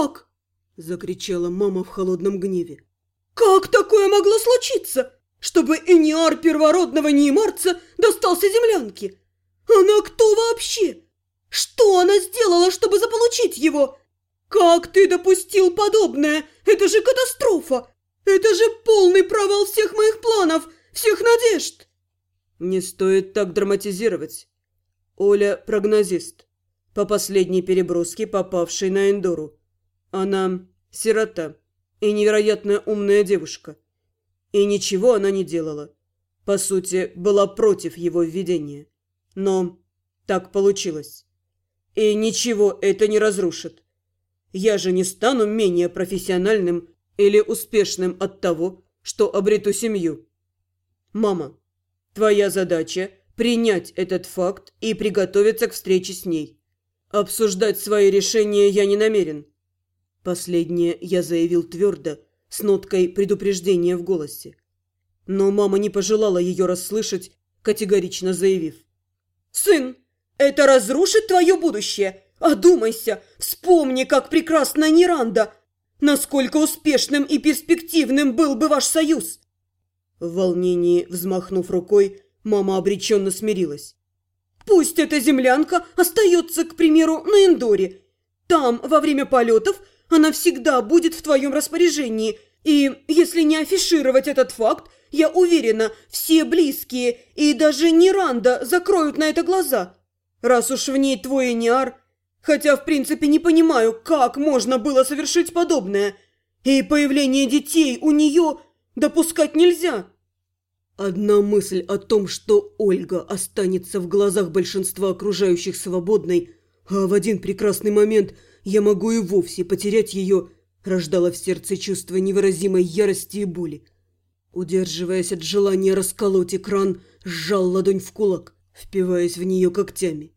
«Как?» – закричала мама в холодном гневе. «Как такое могло случиться, чтобы Эниар первородного Неймарца достался землянке? Она кто вообще? Что она сделала, чтобы заполучить его? Как ты допустил подобное? Это же катастрофа! Это же полный провал всех моих планов, всех надежд!» Не стоит так драматизировать. Оля – прогнозист. По последней переброске, попавшей на Эндору. Она сирота и невероятно умная девушка. И ничего она не делала. По сути, была против его введения. Но так получилось. И ничего это не разрушит. Я же не стану менее профессиональным или успешным от того, что обрету семью. Мама, твоя задача – принять этот факт и приготовиться к встрече с ней. Обсуждать свои решения я не намерен. Последнее я заявил твердо, с ноткой предупреждения в голосе. Но мама не пожелала ее расслышать, категорично заявив. «Сын, это разрушит твое будущее. Одумайся, вспомни, как прекрасна Ниранда. Насколько успешным и перспективным был бы ваш союз!» В волнении, взмахнув рукой, мама обреченно смирилась. «Пусть эта землянка остается, к примеру, на Эндоре. Там, во время полетов, она всегда будет в твоем распоряжении. И если не афишировать этот факт, я уверена, все близкие и даже Ниранда закроют на это глаза. Раз уж в ней твой Эниар, хотя в принципе не понимаю, как можно было совершить подобное. И появление детей у нее допускать нельзя. Одна мысль о том, что Ольга останется в глазах большинства окружающих свободной, а в один прекрасный момент я могу и вовсе потерять ее, рождала в сердце чувство невыразимой ярости и боли. Удерживаясь от желания расколоть экран, сжал ладонь в кулак, впиваясь в нее когтями.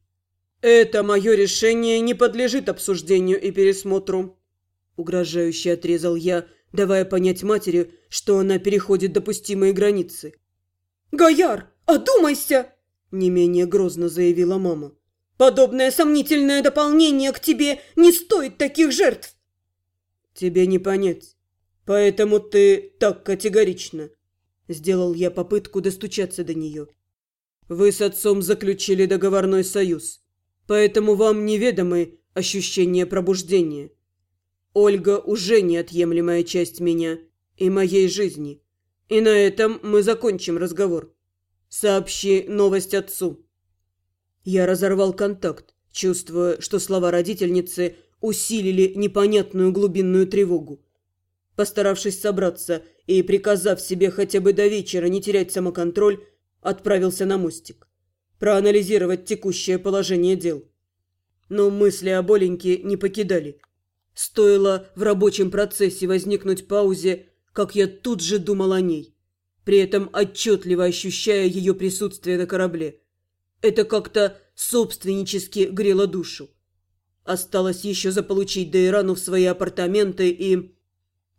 «Это мое решение не подлежит обсуждению и пересмотру», — угрожающе отрезал я, давая понять матери, что она переходит допустимые границы. «Гояр, одумайся!» – не менее грозно заявила мама. «Подобное сомнительное дополнение к тебе не стоит таких жертв!» «Тебе не понять. Поэтому ты так категорично!» Сделал я попытку достучаться до нее. «Вы с отцом заключили договорной союз, поэтому вам неведомы ощущения пробуждения. Ольга уже неотъемлемая часть меня и моей жизни. И на этом мы закончим разговор. Сообщи новость отцу». Я разорвал контакт, чувствуя, что слова родительницы усилили непонятную глубинную тревогу. Постаравшись собраться и приказав себе хотя бы до вечера не терять самоконтроль, отправился на мостик. Проанализировать текущее положение дел. Но мысли о Боленьке не покидали – Стоило в рабочем процессе возникнуть паузе, как я тут же думал о ней, при этом отчетливо ощущая ее присутствие на корабле. Это как-то собственнически грело душу. Осталось еще заполучить Дейрану в свои апартаменты и...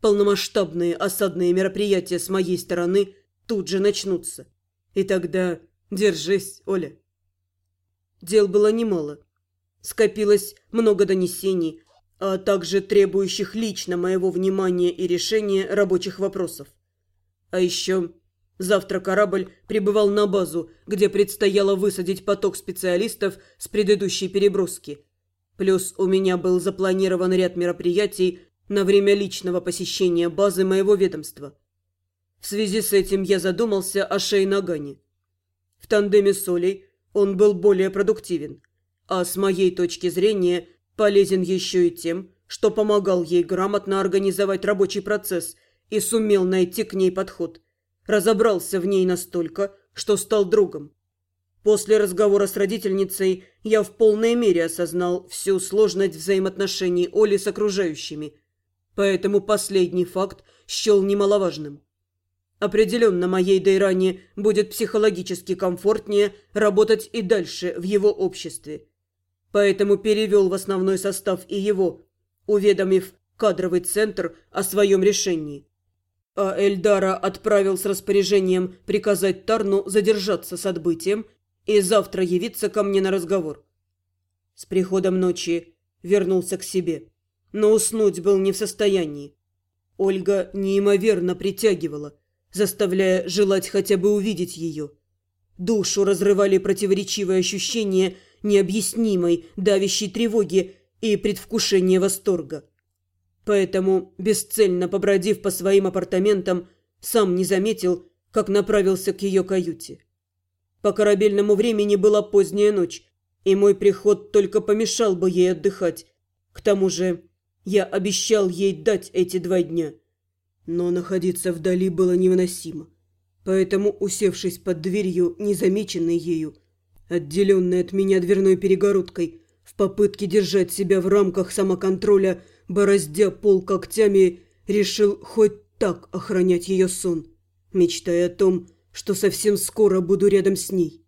Полномасштабные осадные мероприятия с моей стороны тут же начнутся. И тогда держись, Оля. Дел было немало. Скопилось много донесений, а также требующих лично моего внимания и решения рабочих вопросов. А еще завтра корабль прибывал на базу, где предстояло высадить поток специалистов с предыдущей переброски. Плюс у меня был запланирован ряд мероприятий на время личного посещения базы моего ведомства. В связи с этим я задумался о Шейнагане. В тандеме с Олей он был более продуктивен, а с моей точки зрения – Полезен еще и тем, что помогал ей грамотно организовать рабочий процесс и сумел найти к ней подход. Разобрался в ней настолько, что стал другом. После разговора с родительницей я в полной мере осознал всю сложность взаимоотношений Оли с окружающими. Поэтому последний факт счел немаловажным. Определенно моей Дейране будет психологически комфортнее работать и дальше в его обществе поэтому перевел в основной состав и его, уведомив кадровый центр о своем решении. А Эльдара отправил с распоряжением приказать Тарну задержаться с отбытием и завтра явиться ко мне на разговор. С приходом ночи вернулся к себе. но уснуть был не в состоянии. Ольга неимоверно притягивала, заставляя желать хотя бы увидеть ее. Душу разрывали противоречивые ощущения необъяснимой, давящей тревоги и предвкушения восторга. Поэтому, бесцельно побродив по своим апартаментам, сам не заметил, как направился к ее каюте. По корабельному времени была поздняя ночь, и мой приход только помешал бы ей отдыхать. К тому же я обещал ей дать эти два дня. Но находиться вдали было невыносимо. Поэтому, усевшись под дверью, незамеченной ею, отделенной от меня дверной перегородкой, в попытке держать себя в рамках самоконтроля, бороздя пол когтями, решил хоть так охранять ее сон, мечтая о том, что совсем скоро буду рядом с ней.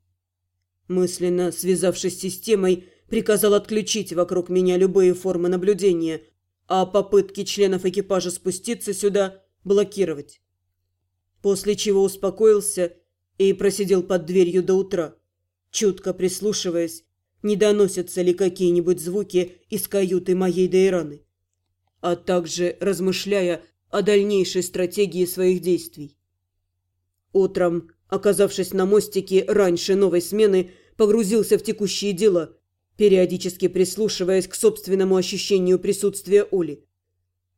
Мысленно связавшись с системой, приказал отключить вокруг меня любые формы наблюдения, а попытки членов экипажа спуститься сюда блокировать. После чего успокоился и просидел под дверью до утра, чутко прислушиваясь, не доносятся ли какие-нибудь звуки из каюты моей Дейраны, а также размышляя о дальнейшей стратегии своих действий. Утром, оказавшись на мостике раньше новой смены, погрузился в текущие дела, периодически прислушиваясь к собственному ощущению присутствия Оли.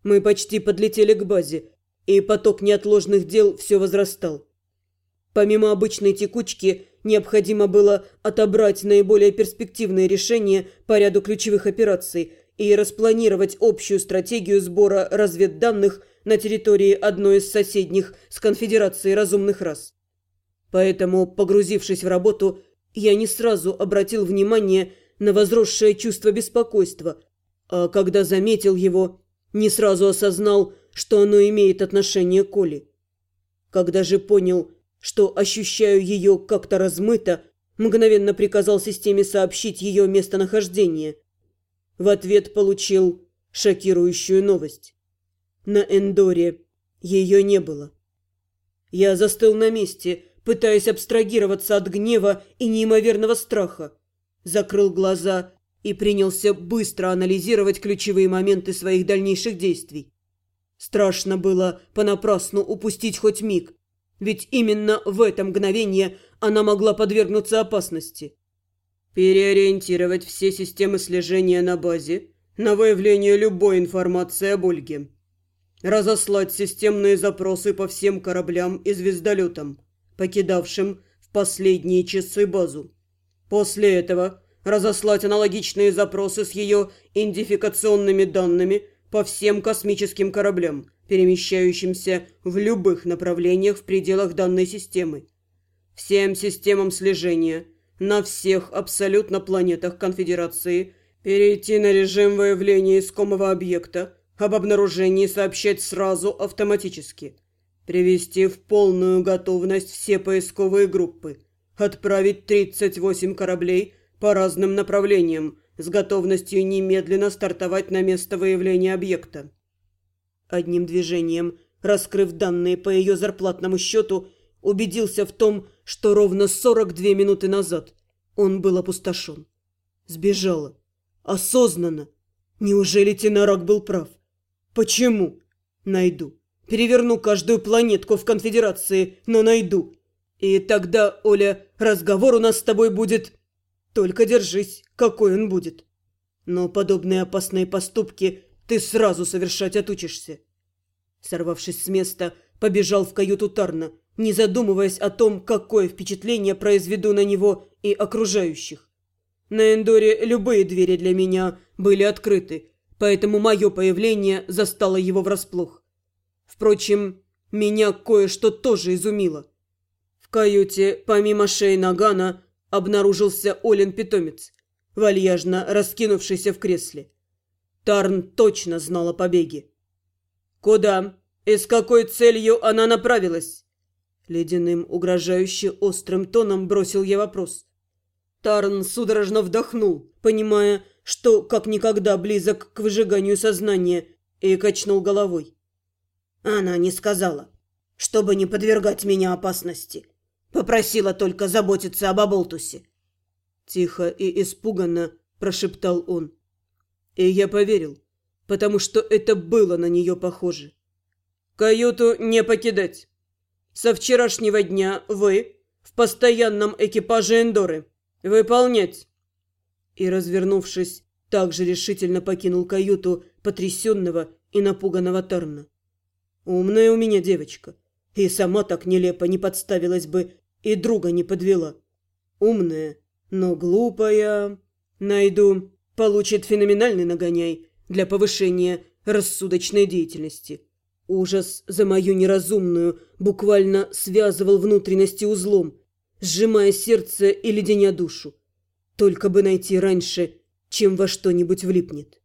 Мы почти подлетели к базе, и поток неотложных дел все возрастал. Помимо обычной текучки, необходимо было отобрать наиболее перспективные решения по ряду ключевых операций и распланировать общую стратегию сбора разведданных на территории одной из соседних с конфедерацией разумных рас. Поэтому, погрузившись в работу, я не сразу обратил внимание на возросшее чувство беспокойства, а когда заметил его, не сразу осознал, что оно имеет отношение к Оле. Когда же понял, что ощущаю ее как-то размыто, мгновенно приказал системе сообщить ее местонахождение. В ответ получил шокирующую новость. На Эндоре ее не было. Я застыл на месте, пытаясь абстрагироваться от гнева и неимоверного страха закрыл глаза и принялся быстро анализировать ключевые моменты своих дальнейших действий. Страшно было понапрасну упустить хоть миг, ведь именно в это мгновение она могла подвергнуться опасности. Переориентировать все системы слежения на базе на выявление любой информации об Ольге. Разослать системные запросы по всем кораблям и звездолетам, покидавшим в последние часы базу. После этого разослать аналогичные запросы с ее идентификационными данными по всем космическим кораблям, перемещающимся в любых направлениях в пределах данной системы. Всем системам слежения на всех абсолютно планетах Конфедерации перейти на режим выявления искомого объекта, об обнаружении сообщать сразу автоматически. Привести в полную готовность все поисковые группы – отправить 38 кораблей по разным направлениям с готовностью немедленно стартовать на место выявления объекта. Одним движением, раскрыв данные по ее зарплатному счету, убедился в том, что ровно 42 минуты назад он был опустошен. Сбежала. Осознанно. Неужели Тенарак был прав? Почему? Найду. Переверну каждую планетку в конфедерации, но найду. И тогда, Оля, разговор у нас с тобой будет... Только держись, какой он будет. Но подобные опасные поступки ты сразу совершать отучишься. Сорвавшись с места, побежал в каюту Тарна, не задумываясь о том, какое впечатление произведу на него и окружающих. На Эндоре любые двери для меня были открыты, поэтому мое появление застало его врасплох. Впрочем, меня кое-что тоже изумило. В каюте, помимо шеи Нагана, обнаружился Олен-питомец, вальяжно раскинувшийся в кресле. Тарн точно знал о побеге. «Куда и с какой целью она направилась?» Ледяным, угрожающе острым тоном бросил я вопрос. Тарн судорожно вдохнул, понимая, что как никогда близок к выжиганию сознания, и качнул головой. Она не сказала, чтобы не подвергать меня опасности. Попросила только заботиться об Аболтусе. Тихо и испуганно прошептал он. И я поверил. потому что это было на нее похоже. Каюту не покидать. Со вчерашнего дня вы в постоянном экипаже Эндоры. Выполнять. И, развернувшись, также решительно покинул каюту потрясенного и напуганного Тарна. Умная у меня девочка. И сама так нелепо не подставилась бы, и друга не подвела. Умная, но глупая. Найду. Получит феноменальный нагоняй для повышения рассудочной деятельности. Ужас за мою неразумную буквально связывал внутренности узлом, сжимая сердце и леденя душу. Только бы найти раньше, чем во что-нибудь влипнет.